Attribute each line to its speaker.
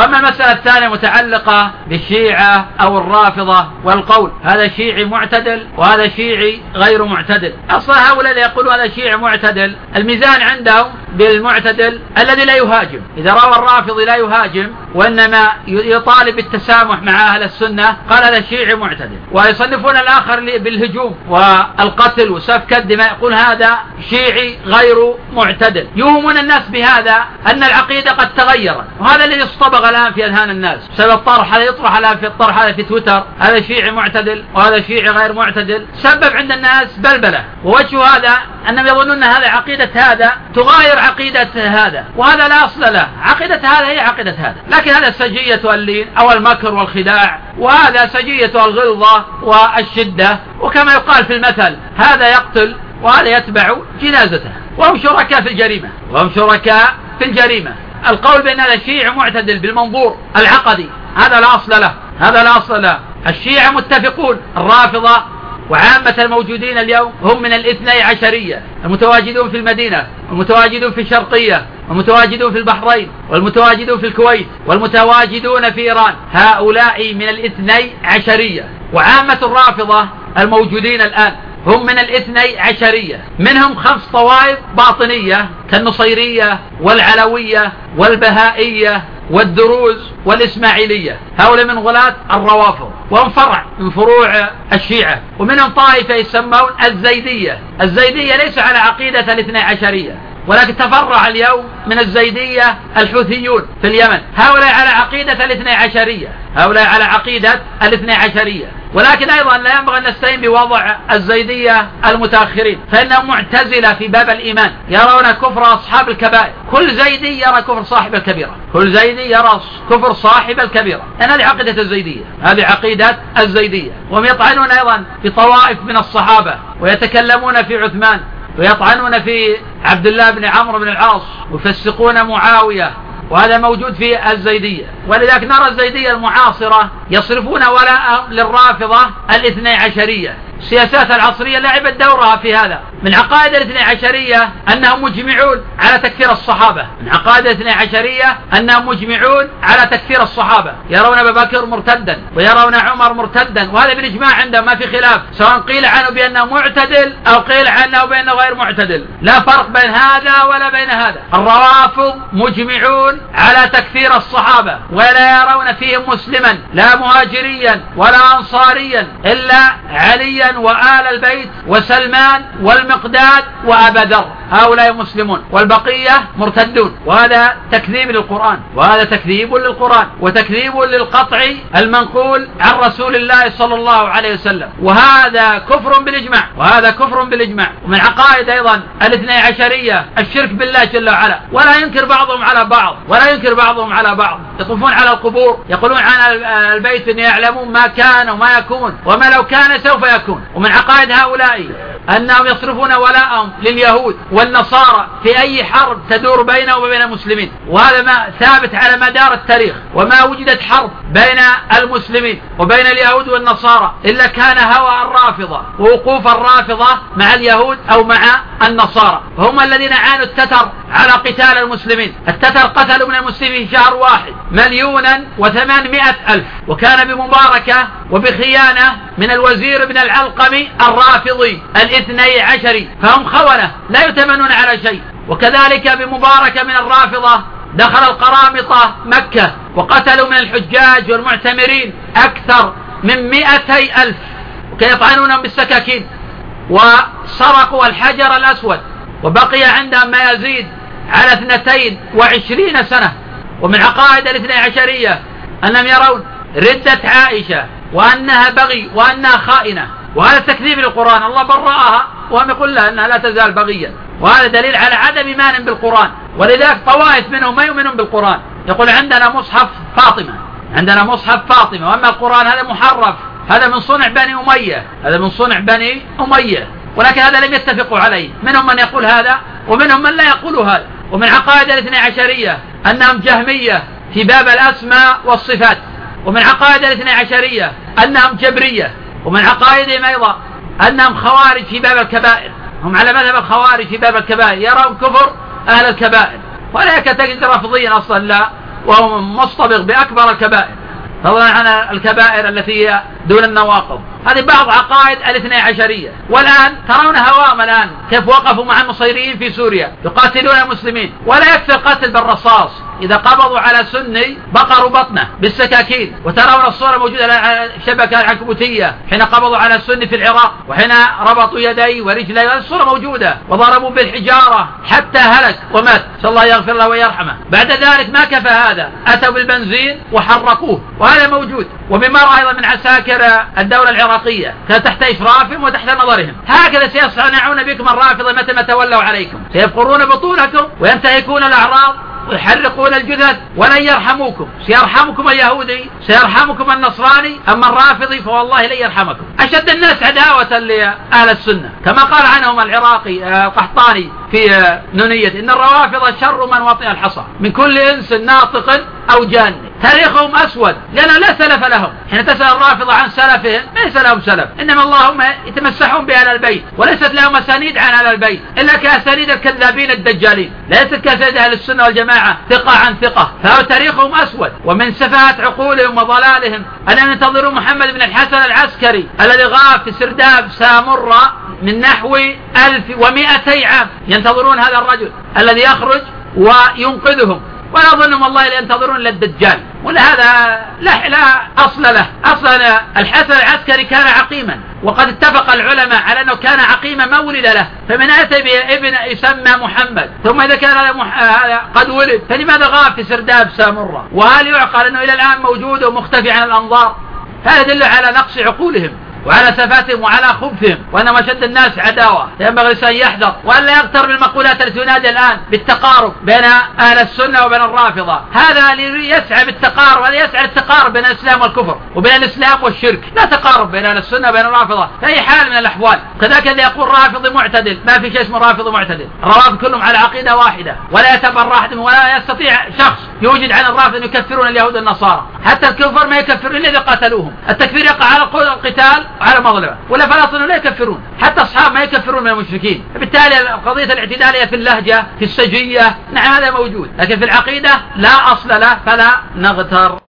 Speaker 1: وأما المسألة الثانية متعلقة بالشيعة أو الرافضة والقول هذا شيعي معتدل وهذا شيعي غير معتدل. أصلا هؤلاء اللي يقولون هذا شيعي معتدل الميزان عندهم بالمعتدل الذي لا يهاجم. إذا روى الرافضي لا يهاجم وإنما يطالب بالتسامح مع أهل السنة قال هذا شيعي معتدل. ويصنفون الآخر بالهجوم والقتل وسفك الدماء يقول هذا شيعي غير معتدل. يوهمون الناس بهذا أن العقيدة قد تغيرت وهذا الذي اصطبغ الآن في أذهان الناس. بسبب الطرح هذا يطرح الآن في الطرح هذا في تويتر. هذا شيعي معتدل وهذا شيعي غير معتدل. سبب عند الناس بلبلة. ووجه هذا أنهم يظنون أن هذا عقيدة هذا تغاير عقيدة هذا. وهذا لا أصل له. عقيدة هذا هي عقيدة هذا. لكن هذا سجية اللين أو المكر والخداع. وهذا سجية الغلظة والشدة. وكما يقال في المثل هذا يقتل وهذا يتبع جنازته. وهم شركاء في الجريمة. وهم شركاء في الجريمة. القول بأن هذا شيعي معتدل بالمنظور العقدي. هذا لا أصل له. هذا لا أصل له. الشيعة متفقون. الرافضة وعامة الموجودين اليوم هم من الاثني عشرية. المتواجدون في المدينة والمتواجدون في الشرقية والمتواجدون في البحرين والمتواجدون في الكويت والمتواجدون في إيران. هؤلاء من الاثني عشرية. وعامة الرافضة الموجودين الآن. هم من الاثني عشرية. منهم خمس طوائف باطنية كالنصيرية والعلوية والبهائية والدروز والإسماعيلية. هؤلاء من غلاة الروافض. وهم فرع من فروع الشيعة. ومنهم طائفة يسمون الزيدية. الزيدية ليس على عقيدة الاثنى عشرية ولكن تفرع اليوم من الزيدية الحوثيون في اليمن. هؤلاء على عقيدة الاثنى عشرية. هؤلاء على عقيدة الاثنى عشرية. ولكن أيضا لا ينبغي أن نستعين بوضع الزيدية المتأخرين فإنهم معتزلة في باب الإيمان. يرون كفر أصحاب الكبائر. كل زيدي يرى كفر صاحب الكبيرة. كل زيدي يرى كفر صاحب الكبيرة. لأن هذه عقيدة الزيدية. هذه عقيدة الزيدية. وهم يطعنون أيضا في طوائف من الصحابة ويتكلمون في عثمان ويطعنون في عبد الله بن عمرو بن العاص ويفسقون معاوية وهذا موجود في الزيدية. ولذلك نرى الزيدية المعاصرة يصرفون ولاء للرافضة الاثني عشرية. السياسات العصرية لعبت دورها في هذا. من عقائد الاثني عشرية أنهم مجمعون على تكفير الصحابة. من عقائد الاثني عشرية أنهم مجمعون على تكفير الصحابة. يرون أبا بكر مرتدا ويرون عمر مرتدا وهذا بالإجماع عندهم ما في خلاف سواء قيل عنه بأنه معتدل أو قيل عنه بأنه غير معتدل. لا فرق بين هذا ولا بين هذا. الروافض مجمعون على تكفير الصحابة ولا يرون فيهم مسلما لا مهاجريا ولا أنصاريا إلا عليا وآل البيت وسلمان والمقداد وأبا ذر. هؤلاء مسلمون والبقية مرتدون. وهذا تكذيب للقرآن. وهذا تكذيب للقرآن. وتكذيب للقطع المنقول عن رسول الله صلى الله عليه وسلم. وهذا كفر بالإجماع. وهذا كفر بالإجماع. ومن عقائد أيضا الاثني عشرية الشرك بالله جل وعلا. ولا ينكر بعضهم على بعض. ولا ينكر بعضهم على بعض. يطوفون على القبور يقولون عن البيت أن يعلمون ما كان وما يكون وما لو كان سوف يكون. ومن عقائد هؤلاء أنهم يصرفون ولاءهم لليهود والنصارى في أي حرب تدور بينهم وبين المسلمين. وهذا ما ثابت على مدار التاريخ وما وجدت حرب بين المسلمين وبين اليهود والنصارى إلا كان هوى الرافضة ووقوف الرافضة مع اليهود أو مع النصارى. هم الذين عانوا التتر على قتال المسلمين. التتر قتلوا من المسلمين في شهر واحد مليونا وثمانمائة ألف. وكان بمباركة وبخيانة من الوزير بن العلقمي الرافضي الاثني عشري. فهم خونة لا يتمنون على شيء. وكذلك بمباركة من الرافضة دخل القرامطة مكة وقتلوا من الحجاج والمعتمرين أكثر من مئتي ألف. وكان يطعنونهم بالسكاكين. وسرقوا الحجر الأسود. وبقي عندهم ما يزيد على اثنتين وعشرين سنة. ومن عقائد الاثنى عشرية أنهم يرون ردة عائشة وأنها بغي وأنها خائنة. وهذا تكذيب للقرآن. الله برأها وهم يقول لها أنها لا تزال بغيا. وهذا دليل على عدم إيمان بالقرآن. ولذلك طوائف منهم ما يؤمنون بالقرآن. يقول عندنا مصحف فاطمة. عندنا مصحف فاطمة. وأما القرآن هذا محرف. هذا من صنع بني أمية. هذا من صنع بني أمية. ولكن هذا لم يتفقوا عليه. منهم من يقول هذا ومنهم من لا يقول هذا. ومن عقائد الاثنى عشرية أنهم جهمية في باب الأسماء والصفات. ومن عقائد الاثنى عشرية أنهم جبرية ومن عقائدهم أيضا أنهم خوارج في باب الكبائر هم على مذهب الخوارج في باب الكبائر يرون كفر أهل الكبائر ولا تجد رافضيا أصلا لا وهو مصطبغ بأكبر الكبائر. فضلا عن الكبائر التي هي دون النواقض. هذه بعض عقائد الاثني عشرية. والآن ترون هوام الآن كيف وقفوا مع النصيريين في سوريا يقاتلون المسلمين ولا يكفي القتل بالرصاص. إذا قبضوا على سني بقروا بطنه بالسكاكين. وترون الصورة موجودة على الشبكة العنكبوتية. حين قبضوا على السني في العراق وحين ربطوا يدي ورجلي. الصورة موجودة. وضربوا بالحجارة. حتى هلك ومات. صلى الله يغفر له ويرحمه. بعد ذلك ما كفى هذا. أتوا بالبنزين وحرقوه وهذا موجود. ومما أيضا من عساكر الدولة العراقية. تحت إشرافهم وتحت نظرهم. هكذا سيصنعون بكم الرافضة متى ما تولوا عليكم. سيفقرون بطونكم وينتهكون الأعراض. ويحرقون الجثث ولن يرحموكم. سيرحمكم اليهودي سيرحمكم النصراني أما الرافضي فوالله لن يرحمكم. أشد الناس عداوة لأهل السنة. كما قال عنهم العراقي آه، القحطاني في آه، نونية إن الروافض شر من وطئ الحصى من كل إنس ناطق أو جان. تاريخهم أسود لأن لا سلف لهم. حين تسأل الرافضة عن سلفهم ليس لهم سلف إنما اللهم يتمسحون بأهل البيت وليست لهم أسانيد عن أهل البيت إلا كأسانيد الكذابين الدجالين. ليست كأسانيد أهل السنة والجماعة ثقة عن ثقة. فهو تاريخهم أسود. ومن سفاهة عقولهم وضلالهم أن ينتظروا محمد بن الحسن العسكري الذي غاب في سرداب سامرة من نحو ألف ومائتي عام. ينتظرون هذا الرجل الذي يخرج وينقذهم. ولا أظنهم والله ينتظرون إلا الدجال. ولهذا لا, لا أصل له. أصل الحسن العسكري كان عقيما. وقد اتفق العلماء على أنه كان عقيما ما ولد له. فمن أتى بابن يسمى محمد. ثم إذا كان هذا قد ولد. فلماذا غاب في سرداب سامرة؟ وهل يعقل أنه إلى الآن موجود ومختفي عن الأنظار؟ هذا يدل على نقص عقولهم. وعلى سفاتهم وعلى خبثهم وأنهم أشد الناس عداوة ينبغي الإنسان يحذر وألا يغتر بالمقولات التي تنادي الآن بالتقارب بين أهل السنة وبين الرافضة. هذا يسعى بالتقارب هذا يسعى التقارب بين الإسلام والكفر وبين الإسلام والشرك. لا تقارب بين أهل السنة وبين الرافضة في أي حال من الأحوال. كذلك الذي يقول رافضي معتدل ما في شيء اسمه رافضي معتدل. الروافض كلهم على عقيدة واحدة ولا يتبرع أحد ولا يستطيع شخص يوجد عن الرافض أن يكفرون اليهود والنصارى. حتى الكفر ما يكفرون إلا إذا قاتلوهم. التكفير يقع على القتال على مظلمة ولا فلسطين لا يكفرون. حتى أصحاب ما يكفرون من المشركين. بالتالي قضية الاعتدال في اللهجة في السجية نعم هذا موجود. لكن في العقيدة لا أصل له فلا نغتر.